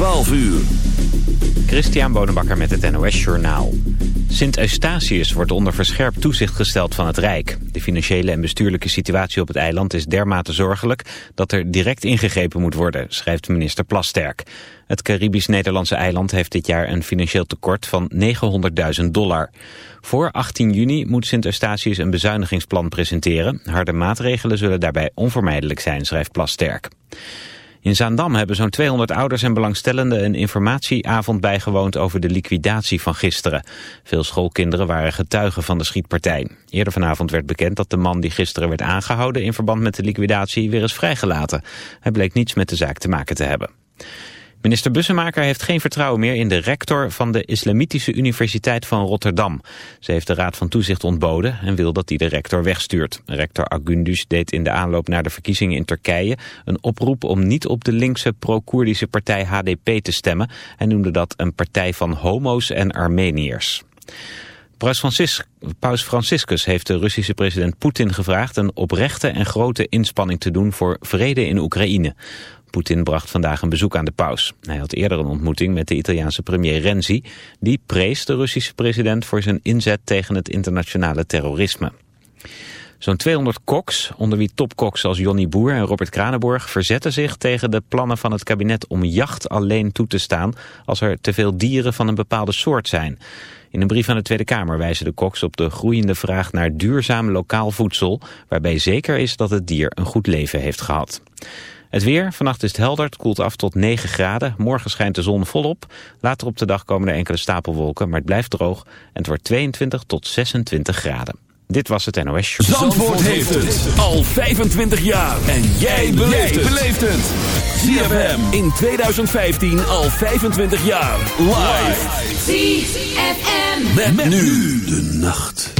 12 uur. Christian Bonenbakker met het NOS Journaal. Sint Eustatius wordt onder verscherpt toezicht gesteld van het Rijk. De financiële en bestuurlijke situatie op het eiland is dermate zorgelijk... dat er direct ingegrepen moet worden, schrijft minister Plasterk. Het Caribisch-Nederlandse eiland heeft dit jaar een financieel tekort van 900.000 dollar. Voor 18 juni moet Sint Eustatius een bezuinigingsplan presenteren. Harde maatregelen zullen daarbij onvermijdelijk zijn, schrijft Plasterk. In Zaandam hebben zo'n 200 ouders en belangstellenden een informatieavond bijgewoond over de liquidatie van gisteren. Veel schoolkinderen waren getuigen van de schietpartij. Eerder vanavond werd bekend dat de man die gisteren werd aangehouden in verband met de liquidatie weer is vrijgelaten. Hij bleek niets met de zaak te maken te hebben. Minister Bussemaker heeft geen vertrouwen meer in de rector van de Islamitische Universiteit van Rotterdam. Ze heeft de Raad van Toezicht ontboden en wil dat die de rector wegstuurt. Rector Agundus deed in de aanloop naar de verkiezingen in Turkije een oproep om niet op de linkse pro-Koerdische partij HDP te stemmen. Hij noemde dat een partij van homo's en Armeniërs. Paus Franciscus heeft de Russische president Poetin gevraagd een oprechte en grote inspanning te doen voor vrede in Oekraïne. Poetin bracht vandaag een bezoek aan de paus. Hij had eerder een ontmoeting met de Italiaanse premier Renzi. Die prees de Russische president voor zijn inzet tegen het internationale terrorisme. Zo'n 200 koks, onder wie topkoks als Jonny Boer en Robert Kranenborg... verzetten zich tegen de plannen van het kabinet om jacht alleen toe te staan... als er te veel dieren van een bepaalde soort zijn. In een brief aan de Tweede Kamer wijzen de koks op de groeiende vraag naar duurzaam lokaal voedsel... waarbij zeker is dat het dier een goed leven heeft gehad. Het weer, vannacht is het helder, het koelt af tot 9 graden. Morgen schijnt de zon volop. Later op de dag komen er enkele stapelwolken, maar het blijft droog. En het wordt 22 tot 26 graden. Dit was het NOS Show. Zandvoort, heeft het al 25 jaar. En jij beleeft het. ZFM in 2015 al 25 jaar. Live. ZFM. met nu de nacht.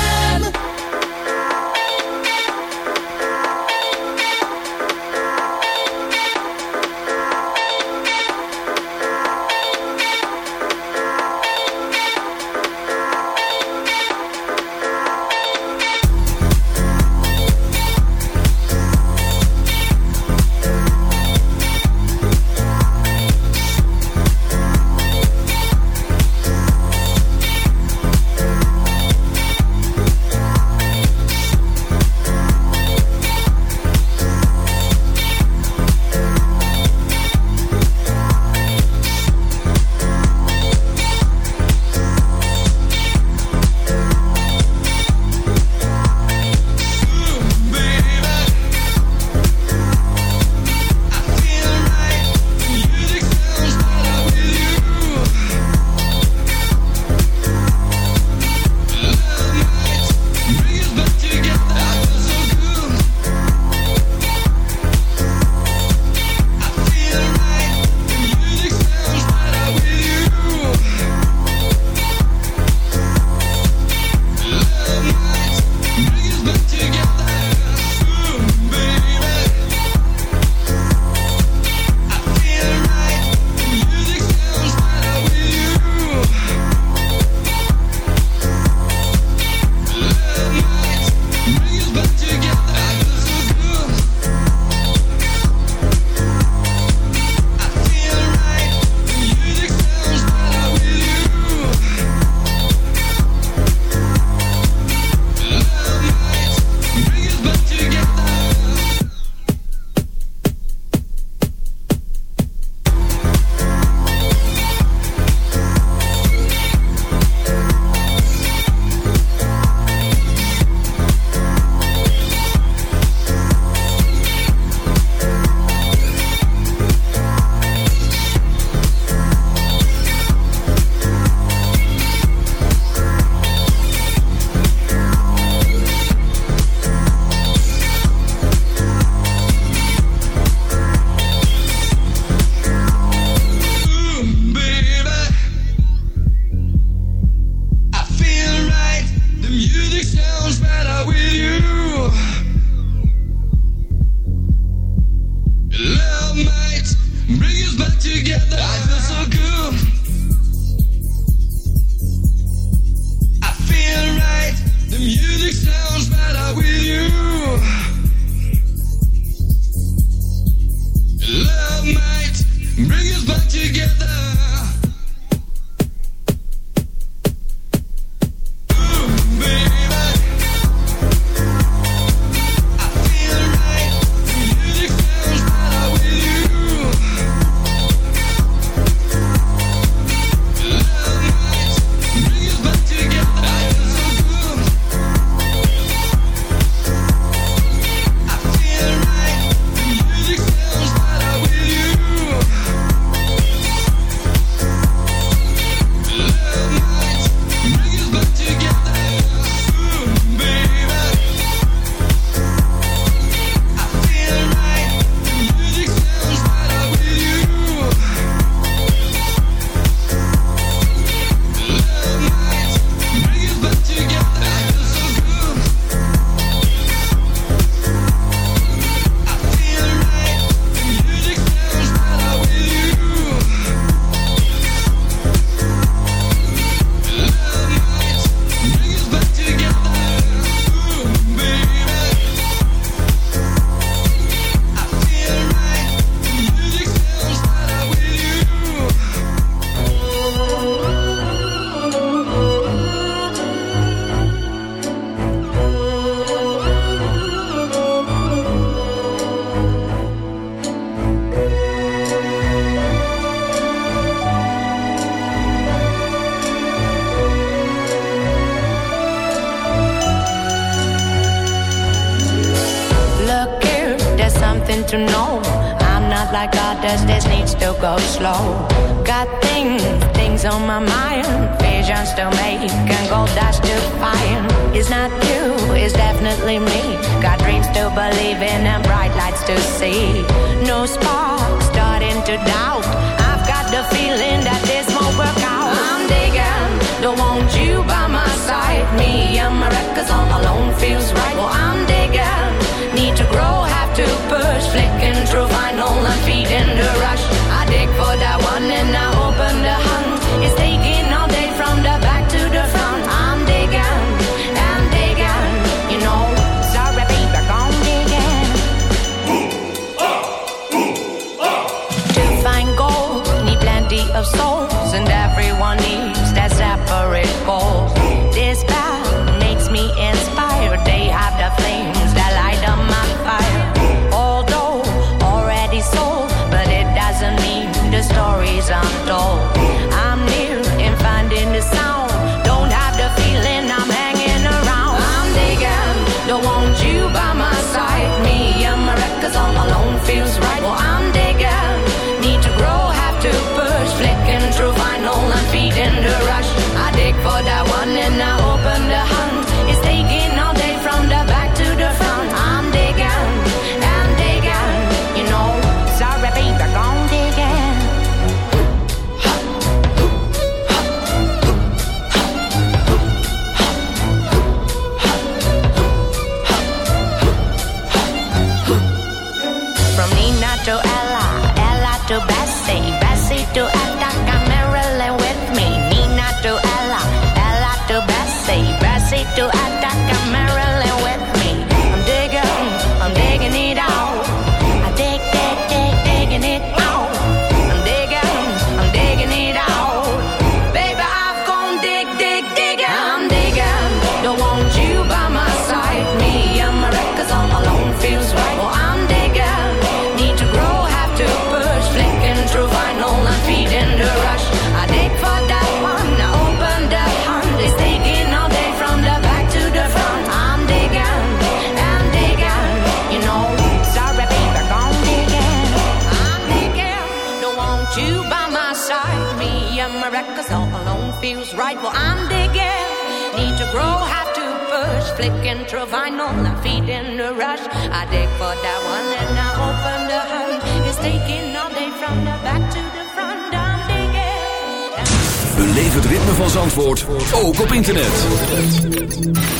flicking Trevino, I'm feeding the rush. I dig for that one and I open the hunt. It's taking all day from the back to the front. I'm digging. Beleef het ritme van Zandvoort ook op internet.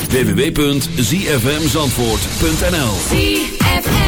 www.zfmzandvoort.nl.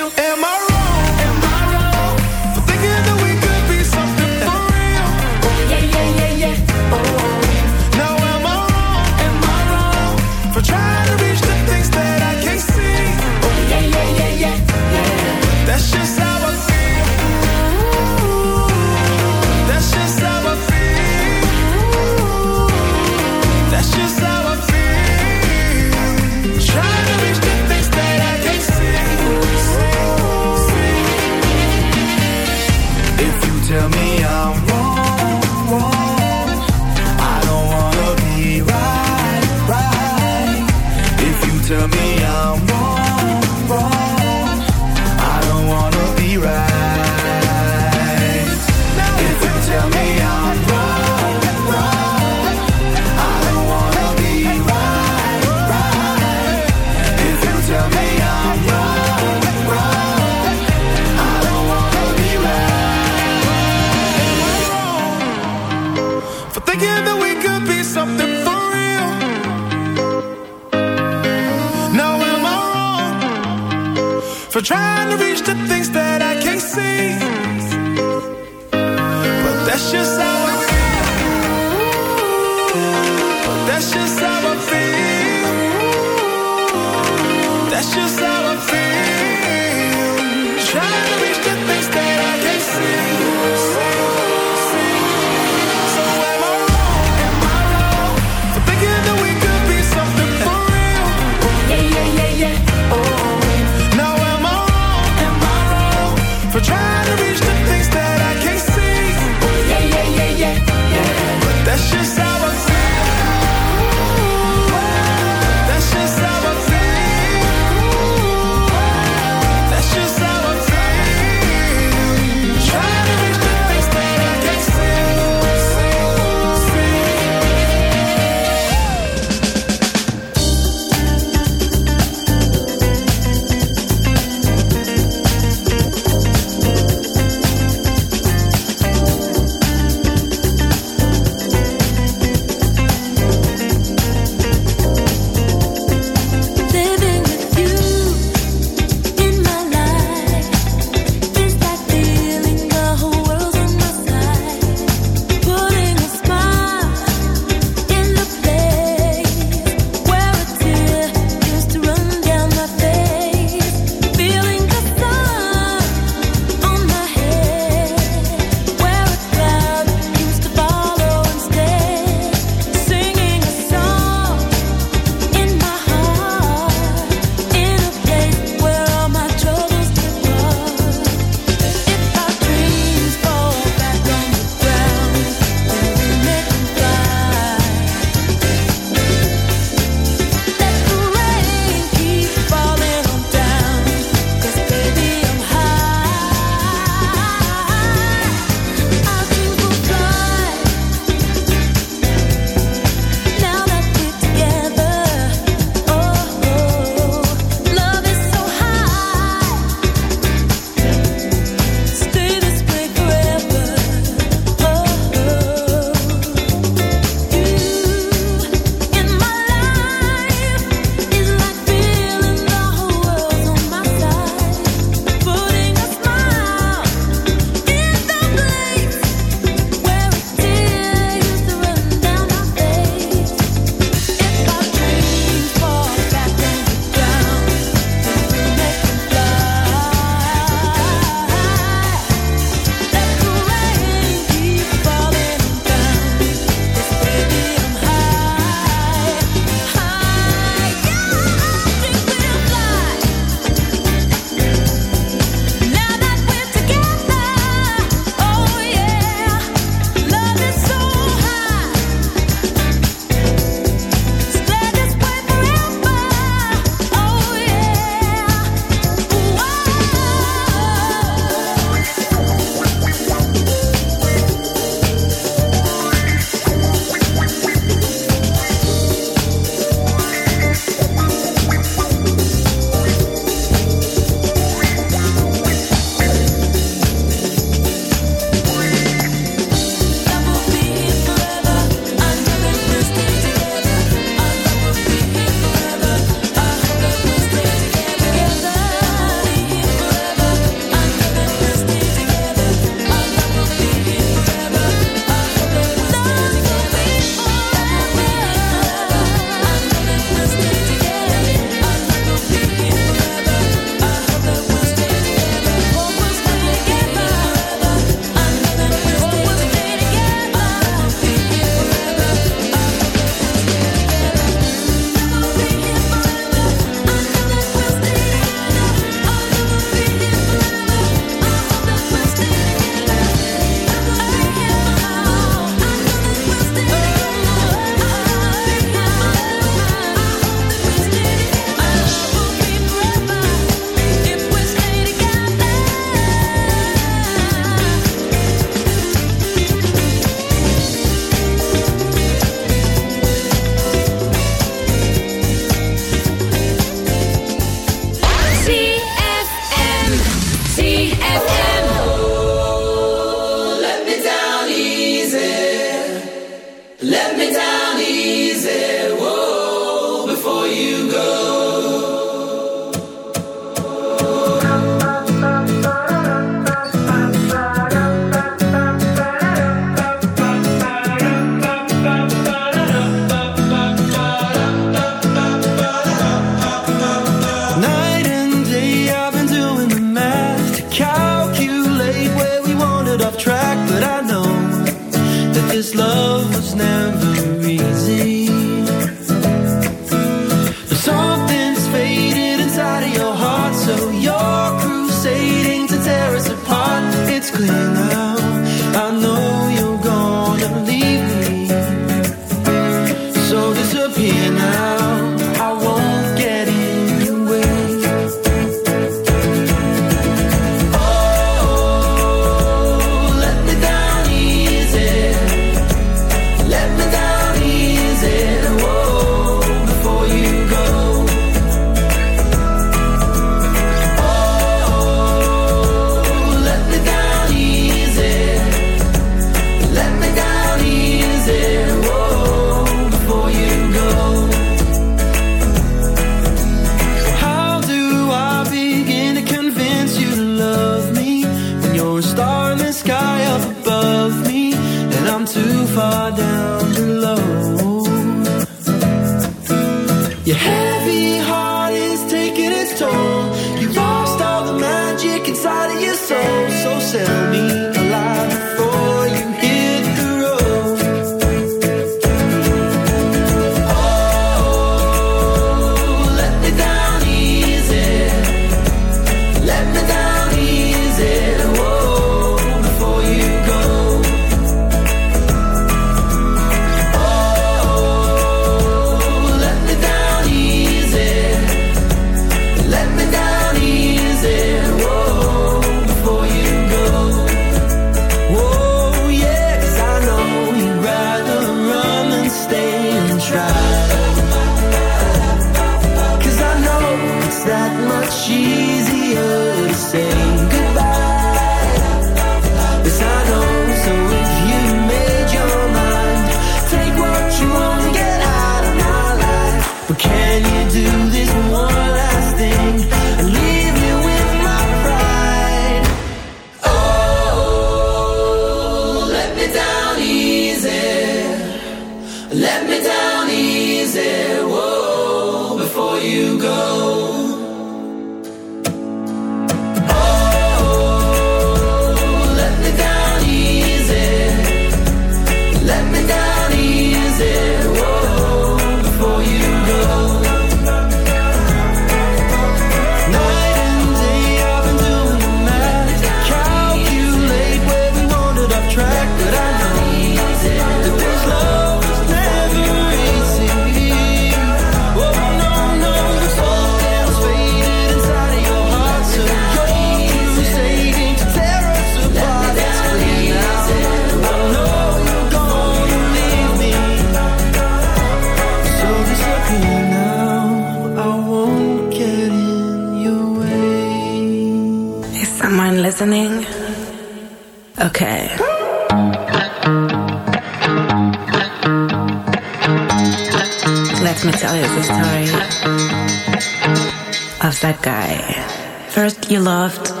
you loved,